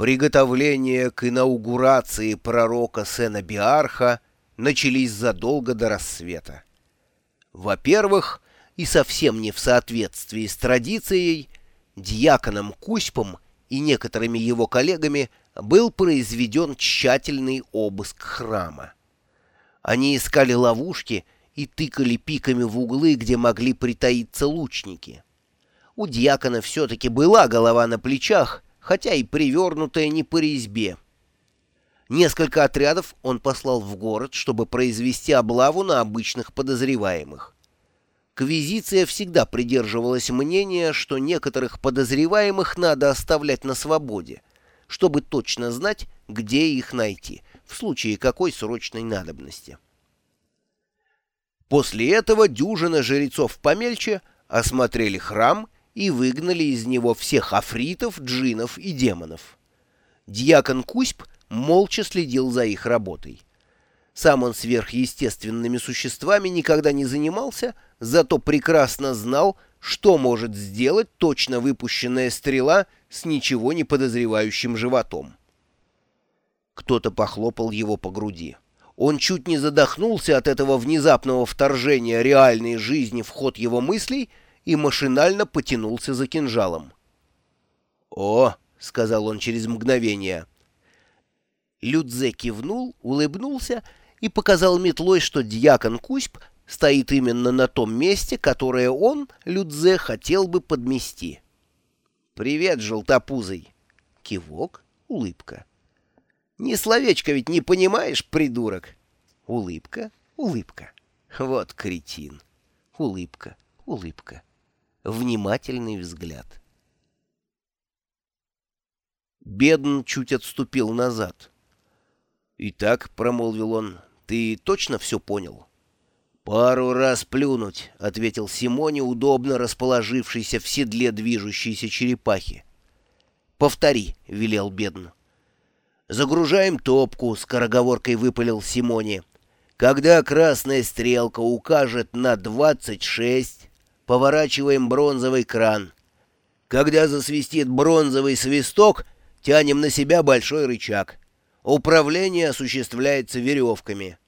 Приготовления к инаугурации пророка Сена-Биарха начались задолго до рассвета. Во-первых, и совсем не в соответствии с традицией, дьяконом Куськпом и некоторыми его коллегами был произведен тщательный обыск храма. Они искали ловушки и тыкали пиками в углы, где могли притаиться лучники. У дьякона все-таки была голова на плечах, хотя и привернутая не по резьбе. Несколько отрядов он послал в город, чтобы произвести облаву на обычных подозреваемых. Квизиция всегда придерживалась мнения, что некоторых подозреваемых надо оставлять на свободе, чтобы точно знать, где их найти, в случае какой срочной надобности. После этого дюжина жрецов помельче осмотрели храм и выгнали из него всех афритов, джинов и демонов. Дьякон Куськп молча следил за их работой. Сам он сверхъестественными существами никогда не занимался, зато прекрасно знал, что может сделать точно выпущенная стрела с ничего не подозревающим животом. Кто-то похлопал его по груди. Он чуть не задохнулся от этого внезапного вторжения реальной жизни в ход его мыслей и машинально потянулся за кинжалом. «О!» — сказал он через мгновение. Людзе кивнул, улыбнулся и показал метлой, что дьякон Куськп стоит именно на том месте, которое он, Людзе, хотел бы подмести. «Привет, желтопузый!» Кивок, улыбка. «Ни словечко ведь не понимаешь, придурок!» Улыбка, улыбка. Вот кретин. Улыбка, улыбка внимательный взгляд. Бедн чуть отступил назад. «Итак», — промолвил он, — «ты точно все понял?» «Пару раз плюнуть», — ответил Симоне, удобно расположившийся в седле движущейся черепахи. «Повтори», — велел Бедн. «Загружаем топку», — скороговоркой выпалил Симоне. «Когда красная стрелка укажет на двадцать шесть...» поворачиваем бронзовый кран. Когда засвистит бронзовый свисток, тянем на себя большой рычаг. Управление осуществляется веревками.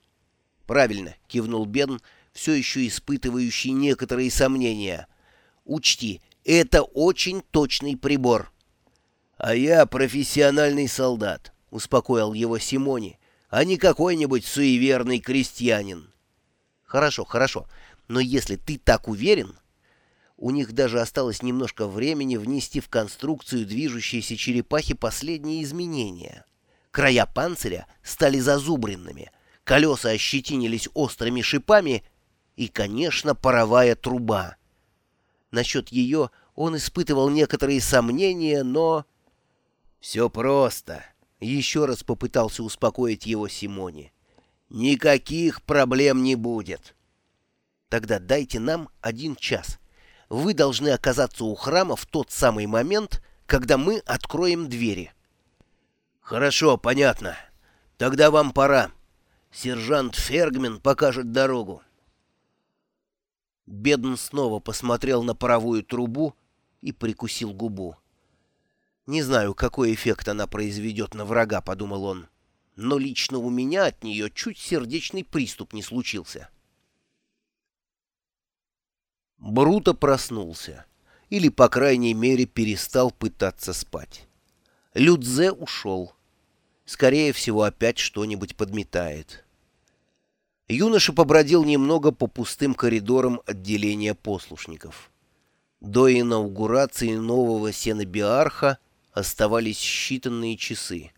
«Правильно», — кивнул Бен, все еще испытывающий некоторые сомнения. «Учти, это очень точный прибор». «А я профессиональный солдат», — успокоил его Симони, «а не какой-нибудь суеверный крестьянин». «Хорошо, хорошо, но если ты так уверен, у них даже осталось немножко времени внести в конструкцию движущейся черепахи последние изменения. Края панциря стали зазубренными, колеса ощетинились острыми шипами и, конечно, паровая труба. Насчет ее он испытывал некоторые сомнения, но... «Все просто», — еще раз попытался успокоить его Симони. «Никаких проблем не будет». «Тогда дайте нам один час» вы должны оказаться у храма в тот самый момент, когда мы откроем двери. Хорошо, понятно. Тогда вам пора. Сержант Фергмен покажет дорогу. Бедн снова посмотрел на паровую трубу и прикусил губу. «Не знаю, какой эффект она произведет на врага», — подумал он, — «но лично у меня от нее чуть сердечный приступ не случился». Бруто проснулся, или, по крайней мере, перестал пытаться спать. Людзе ушел. Скорее всего, опять что-нибудь подметает. Юноша побродил немного по пустым коридорам отделения послушников. До инаугурации нового сенобиарха оставались считанные часы.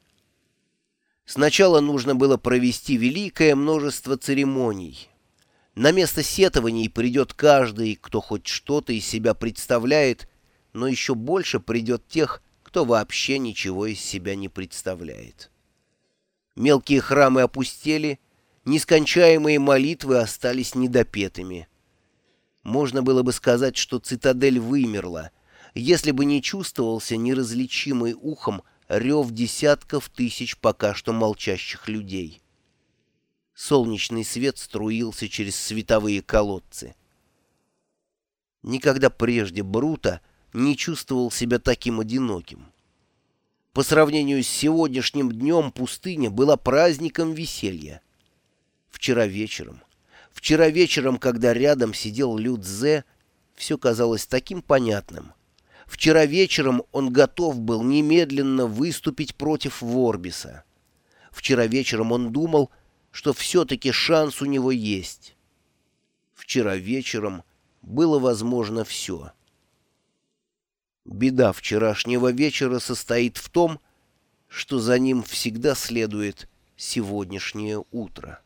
Сначала нужно было провести великое множество церемоний — на место сетований придет каждый, кто хоть что-то из себя представляет, но еще больше придет тех, кто вообще ничего из себя не представляет. Мелкие храмы опустели, нескончаемые молитвы остались недопетыми. Можно было бы сказать, что цитадель вымерла, если бы не чувствовался неразличимый ухом рев десятков тысяч пока что молчащих людей. Солнечный свет струился через световые колодцы. Никогда прежде Брута не чувствовал себя таким одиноким. По сравнению с сегодняшним днем пустыня была праздником веселья. Вчера вечером, вчера вечером, когда рядом сидел Людзе, все казалось таким понятным. Вчера вечером он готов был немедленно выступить против Ворбиса. Вчера вечером он думал, что все-таки шанс у него есть. Вчера вечером было возможно все. Беда вчерашнего вечера состоит в том, что за ним всегда следует сегодняшнее утро.